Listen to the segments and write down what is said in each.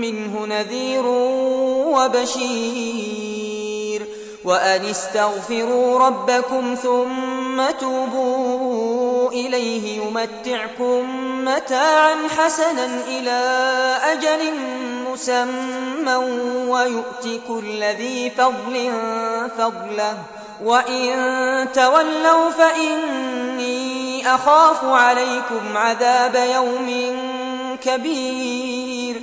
منه نذير وبشير وأن استغفروا ربكم ثم توبوا إليه يمتعكم متاعا حسنا إلى أجل مسمى ويؤت كل ذي فضل فضله وإن تولوا فإني أخاف عليكم عذاب يوم كبير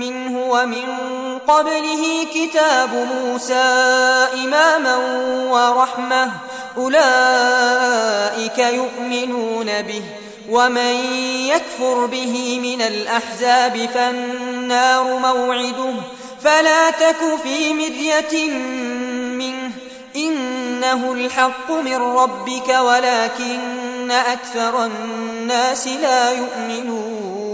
منه ومن قبله كتاب موسى إماما ورحمة. أولئك يؤمنون به ومن يكفر به من الأحزاب فالنار موعده. فلا تك في مرية منه. إنه الحق من ربك ولكن أكثر الناس لا يؤمنون.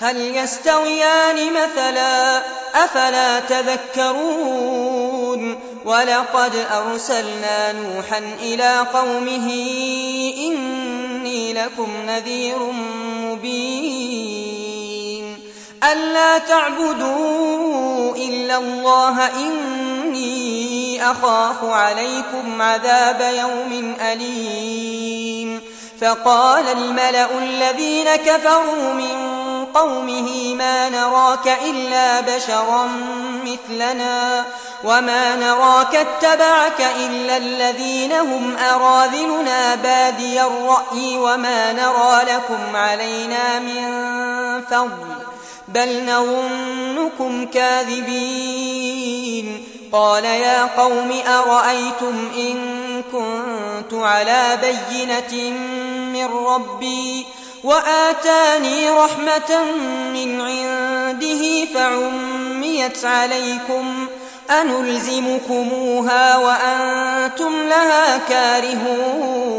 هل يستويان مثلا أفلا تذكرون ولقد أرسلنا نوحا إلى قومه إني لكم نذير مبين ألا تعبدوا إلا الله إني أخاف عليكم عذاب يوم أليم فقال الملأ الذين كفروا من قومه ما نراك إلا بشرا مثلنا وما نراك اتبعك إلا الذين هم أراذلنا بادي الرأي وما نرى لكم علينا من فضل بل نظنكم كاذبين قال يا قوم أرأيتم إن كنت على بينة من ربي وآتاني رحمة من عنده فعميت عليكم أنلزمكموها وأنتم لها كارهون.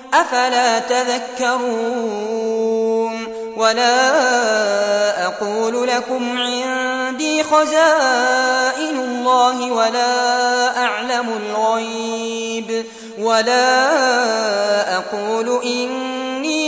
أفلا تذكرون ولا أقول لكم عندي خزائن الله ولا أعلم الغيب ولا أقول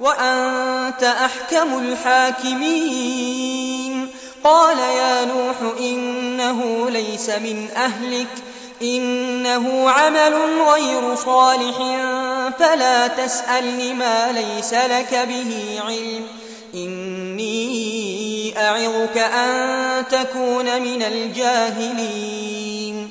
وأنت أحكم الحاكمين. قال يا نوح إنه ليس من أهلك إنه عمل غير صالح فلا تسألني ما ليس لك به علم. إني أعظك أن تكون من الجاهلين.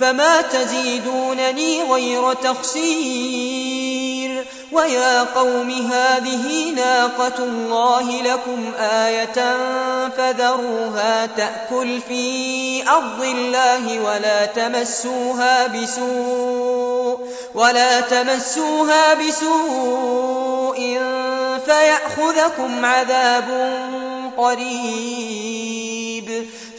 فما تزيدونني غير تخسير ويا قوم هذه ناقة الله لكم آية فذروها تأكل في أرض الله ولا تمسوها بسوء ولا تمسوها بسوء فيأخذكم عذاب قريب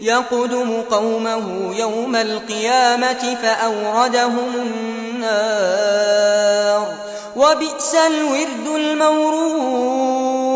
يقدم قومه يوم القيامة فأوردهم النار. وبئس الورد المورود.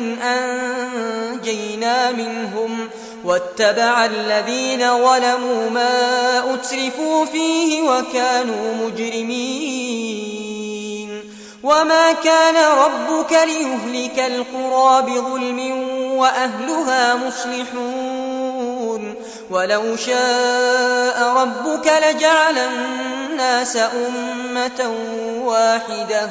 ممن أنجينا منهم واتبع الذين ظلموا ما أترفوا فيه وكانوا مجرمين وما كان ربك ليهلك القرى بظلم وأهلها مصلحون ولو شاء ربك لجعل الناس أمة واحدة